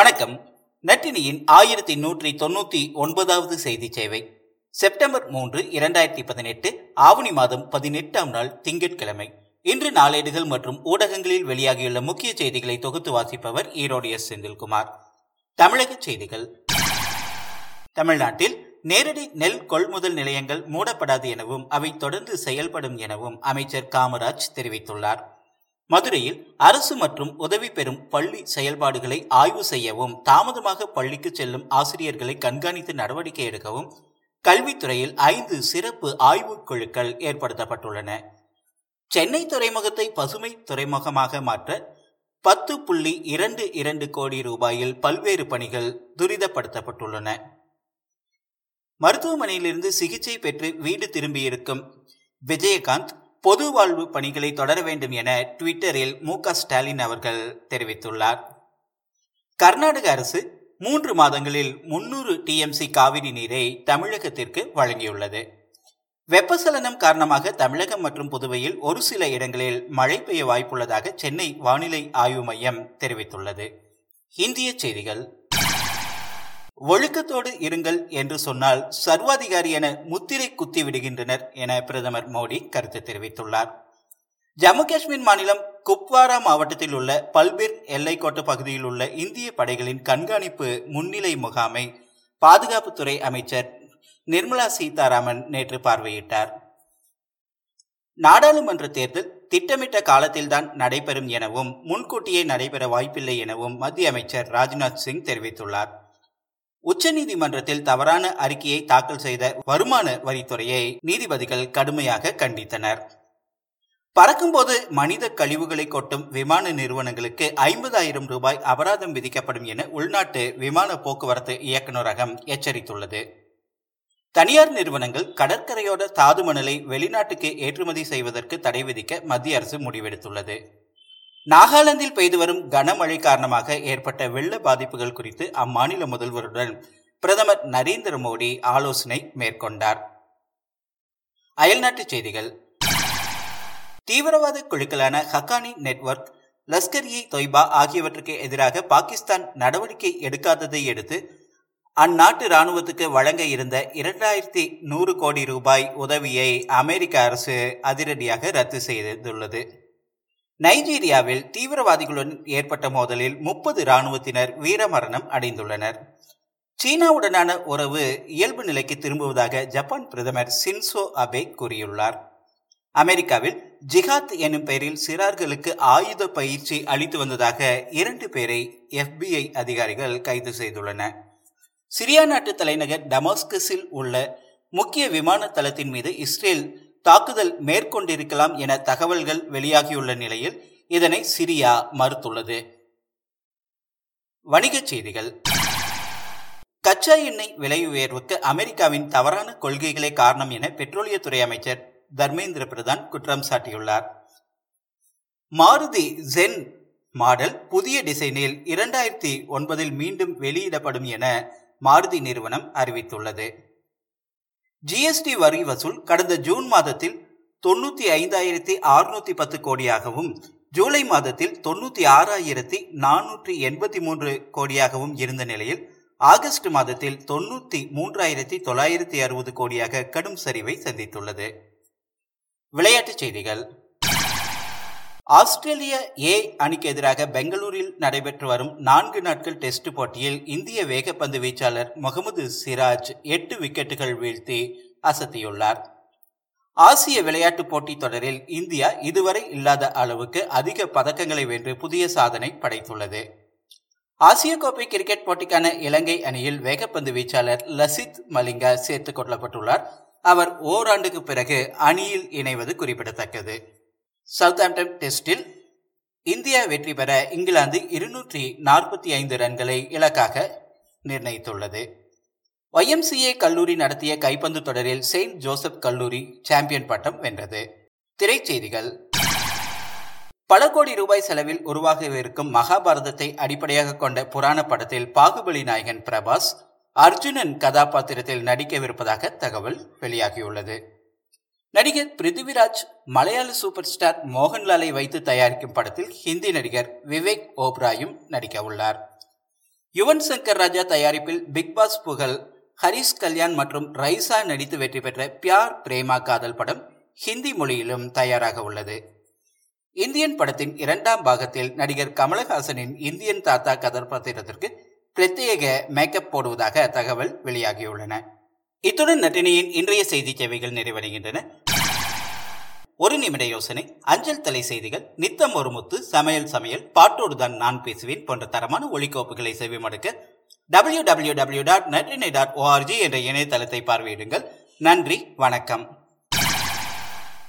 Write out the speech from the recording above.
வணக்கம். நட்டினியின் ஆயிரத்தி நூற்றி தொண்ணூத்தி ஒன்பதாவது செய்தி சேவை. செப்டம்பர் மூன்று இரண்டாயிரத்தி பதினெட்டு ஆவணி மாதம் பதினெட்டாம் நாள் திங்கட்கிழமை. இன்று நாளேடுகள் மற்றும் ஊடகங்களில் வெளியாகியுள்ள முக்கிய செய்திகளை தொகுத்து வாசிப்பவர் ஈரோடு எஸ். செந்தில்குமார். தமிழக செய்திகள். தமிழ்நாட்டில் நேரடி நெல் கொள்முதல் நிலையங்கள் மூடப்படாது எனவும் அவை தொடர்ந்து செயல்படும் எனவும் அமைச்சர் காமராஜ் தெரிவித்துள்ளார். மதுரையில் அரசு மற்றும் உதவி பெறும் பள்ளி செயல்பாடுகளை ஆய்வு செய்யவும் தாமதமாக பள்ளிக்கு செல்லும் ஆசிரியர்களை கண்காணித்து நடவடிக்கை எடுக்கவும் கல்வித்துறையில் ஐந்து சிறப்பு ஆய்வுக் குழுக்கள் ஏற்படுத்தப்பட்டுள்ளன. சென்னை துறைமுகத்தை பசுமை துறைமுகமாக மாற்ற பத்து புள்ளி இரண்டு இரண்டு கோடி ரூபாயில் பல்வேறு பணிகள் துரிதப்படுத்தப்பட்டுள்ளன. மருத்துவமனையிலிருந்து சிகிச்சை பெற்று வீடு திரும்பியிருக்கும் விஜயகாந்த் பொது வாழ்வு பணிகளை தொடர வேண்டும் என ட்விட்டரில் மு ஸ்டாலின் அவர்கள் தெரிவித்துள்ளார். கர்நாடக அரசு மூன்று மாதங்களில் முன்னூறு டிஎம்சி காவிரி நீரை தமிழகத்திற்கு வழங்கியுள்ளது. வெப்பசலனம் காரணமாக தமிழகம் மற்றும் புதுவையில் ஒரு சில இடங்களில் மழை பெய்ய வாய்ப்புள்ளதாக சென்னை வானிலை ஆய்வு மையம் தெரிவித்துள்ளது. இந்திய செய்திகள். ஒழுக்கத்தோடு இருங்கள் என்று சொன்னால் சர்வாதிகாரி என முத்திரை குத்தி விடுகின்றனர் என பிரதமர் மோடி கருத்து தெரிவித்துள்ளார். ஜம்மு காஷ்மீர் மாநிலம் குப்வாரா மாவட்டத்தில் உள்ள பல்பீர் எல்லைக்கோட்டு பகுதியில் உள்ள இந்திய படைகளின் கண்காணிப்பு முன்னிலை முகாமை பாதுகாப்புத்துறை அமைச்சர் நிர்மலா சீதாராமன் நேற்று பார்வையிட்டார். நாடாளுமன்ற தேர்தல் திட்டமிட்ட காலத்தில்தான் நடைபெறும் எனவும் முன்கூட்டியே நடைபெற வாய்ப்பில்லை எனவும் மத்திய அமைச்சர் ராஜ்நாத் சிங் தெரிவித்துள்ளார். உச்சநீதிமன்றத்தில் தவறான அறிக்கையை தாக்கல் செய்த வருமான வரித்துறையை நீதிபதிகள் கடுமையாக கண்டித்தனர். பறக்கும்போது மனித கழிவுகளை கொட்டும் விமான நிறுவனங்களுக்கு ஐம்பதாயிரம் ரூபாய் அபராதம் விதிக்கப்படும் என உள்நாட்டு விமான போக்குவரத்து இயக்குநரகம் எச்சரித்துள்ளது. தனியார் நிறுவனங்கள் கடற்கரையோட தாது மணலை வெளிநாட்டுக்கு ஏற்றுமதி செய்வதற்கு தடை விதிக்க மத்திய அரசு முடிவெடுத்துள்ளது. நாகாலாந்தில் பெய்து வரும் கனமழை காரணமாக ஏற்பட்ட வெள்ள பாதிப்புகள் குறித்து அம்மாநில முதல்வருடன் பிரதமர் நரேந்திர மோடி ஆலோசனை மேற்கொண்டார். அயல்நாட்டுச் செய்திகள். தீவிரவாத குழுக்களான ஹக்கானி நெட்வொர்க் லஷ்கர் இ தொய்பா ஆகியவற்றுக்கு எதிராக பாகிஸ்தான் நடவடிக்கை எடுக்காததை அடுத்து அந்நாட்டு ராணுவத்துக்கு வழங்க இருந்த இரண்டாயிரத்தி நூறு கோடி ரூபாய் உதவியை அமெரிக்க அரசு அதிரடியாக ரத்து செய்துள்ளது. நைஜீரியாவில் தீவிரவாதிகளுடன் ஏற்பட்ட மோதலில் முப்பது இராணுவத்தினர் வீரமரணம் அடைந்துள்ளனர். சீனாவுடனான உறவு இயல்பு நிலைக்கு திரும்புவதாக ஜப்பான் பிரதமர் சின்சோ அபே கூறியுள்ளார். அமெரிக்காவில் ஜிஹாத் எனும் பெயரில் சிறார்களுக்கு ஆயுத பயிற்சி அளித்து வந்ததாக இரண்டு பேரை எஃபிஐ அதிகாரிகள் கைது செய்துள்ளனர் சிரியா நாட்டு தலைநகர் டமாஸ்கஸில் உள்ள முக்கிய விமான தளத்தின் மீது இஸ்ரேல் தாக்குதல் மேற்கொண்டிருக்கலாம் என தகவல்கள் வெளியாகியுள்ள நிலையில் இதனை சிரியா மறுத்துள்ளது. வணிகச் செய்திகள். கச்சா எண்ணெய் விலை உயர்வுக்கு அமெரிக்காவின் தவறான கொள்கைகளே காரணம் என பெட்ரோலியத்துறை அமைச்சர் தர்மேந்திர பிரதான் குற்றம் சாட்டியுள்ளார். மாருதி ஜென் மாடல் புதிய டிசைனில் இரண்டாயிரத்தி ஒன்பதில் மீண்டும் வெளியிடப்படும் என மாருதி நிறுவனம் அறிவித்துள்ளது. ஜிஎஸ்டி வரி வசூல் கடந்த ஜூன் மாதத்தில் தொண்ணூத்தி ஐந்தாயிரத்தி அறுநூத்தி பத்து கோடியாகவும் ஜூலை மாதத்தில் தொண்ணூத்தி ஆறாயிரத்தி நானூற்றி எண்பத்தி மூன்று கோடியாகவும் இருந்த நிலையில் ஆகஸ்ட் மாதத்தில் தொண்ணூத்தி மூன்றாயிரத்தி தொள்ளாயிரத்தி அறுபது கோடியாக கடும் சரிவை சந்தித்துள்ளது. விளையாட்டுச் செய்திகள். ஆஸ்திரேலிய ஏ அணிக்கு எதிராக பெங்களூரில் நடைபெற்று வரும் நான்கு நாட்கள் டெஸ்ட் போட்டியில் இந்திய வேகப்பந்து வீச்சாளர் முகமது சிராஜ் எட்டு விக்கெட்டுகள் வீழ்த்தி அசத்தியுள்ளார். ஆசிய விளையாட்டுப் போட்டித் தொடரில் இந்தியா இதுவரை இல்லாத அளவுக்கு அதிக பதக்கங்களை வென்று புதிய சாதனை படைத்துள்ளது. ஆசிய கோப்பை கிரிக்கெட் போட்டிக்கான இலங்கை அணியில் வேகப்பந்து வீச்சாளர் லசித் மலிங்கா சேர்த்துக் கொள்ளப்பட்டுள்ளார். அவர் ஓராண்டுக்கு பிறகு அணியில் இணைவது குறிப்பிடத்தக்கது. சவுத்தாம்டன் டெஸ்டில் இந்தியா வெற்றி பெற இங்கிலாந்து இருநூற்றி நாற்பத்தி ஐந்து ரன்களை இலக்காக நிர்ணயித்துள்ளது. ஒய்எம்சிஏ கல்லூரி நடத்திய கைப்பந்து தொடரில் செயின்ட் ஜோசப் கல்லூரி சாம்பியன் பட்டம் வென்றது. திரைச்செய்திகள். பல கோடி ரூபாய் செலவில் உருவாகவிருக்கும் மகாபாரதத்தை அடிப்படையாக கொண்ட புராண படத்தில் பாகுபலி நாயகன் பிரபாஸ் அர்ஜுனன் கதாபாத்திரத்தில் நடிக்கவிருப்பதாக தகவல் வெளியாகியுள்ளது. நடிகர் பிருத்திவிராஜ் மலையாள சூப்பர் ஸ்டார் மோகன்லாலை வைத்து தயாரிக்கும் படத்தில் ஹிந்தி நடிகர் விவேக் ஓப்ராயும் நடிக்க உள்ளார். யுவன் சங்கர் ராஜா தயாரிப்பில் பிக் பாஸ் புகழ் ஹரிஷ் கல்யாண் மற்றும் ரைசா நடித்து வெற்றி பெற்ற பியார் பிரேமா காதல் படம் ஹிந்தி மொழியிலும் தயாராக உள்ளது. இந்தியன் படத்தின் இரண்டாம் பாகத்தில் நடிகர் கமலஹாசனின் இந்தியன் தாத்தா கதாபாத்திரத்திற்கு பிரத்யேக மேக்கப் போடுவதாக தகவல் வெளியாகியுள்ளன. இத்துடன் நட்டினியின் இன்றைய செய்தி சேவைகள் நிறைவடைகின்றன. ஒரு நிமிட யோசனை. அஞ்சல் தலை செய்திகள். நித்தம் ஒரு முத்து சமையல் சமையல். பாட்டோடு தான் நான் பேசுவேன் போன்ற தரமான ஒலிக்கோப்புகளை செவிமடுக்க டபிள்யூ டபிள்யூ டபிள்யூ டாட் நட்டினை டாட் ஓஆர்ஜி என்ற இணையதளத்தை பார்வையிடுங்கள். நன்றி வணக்கம்.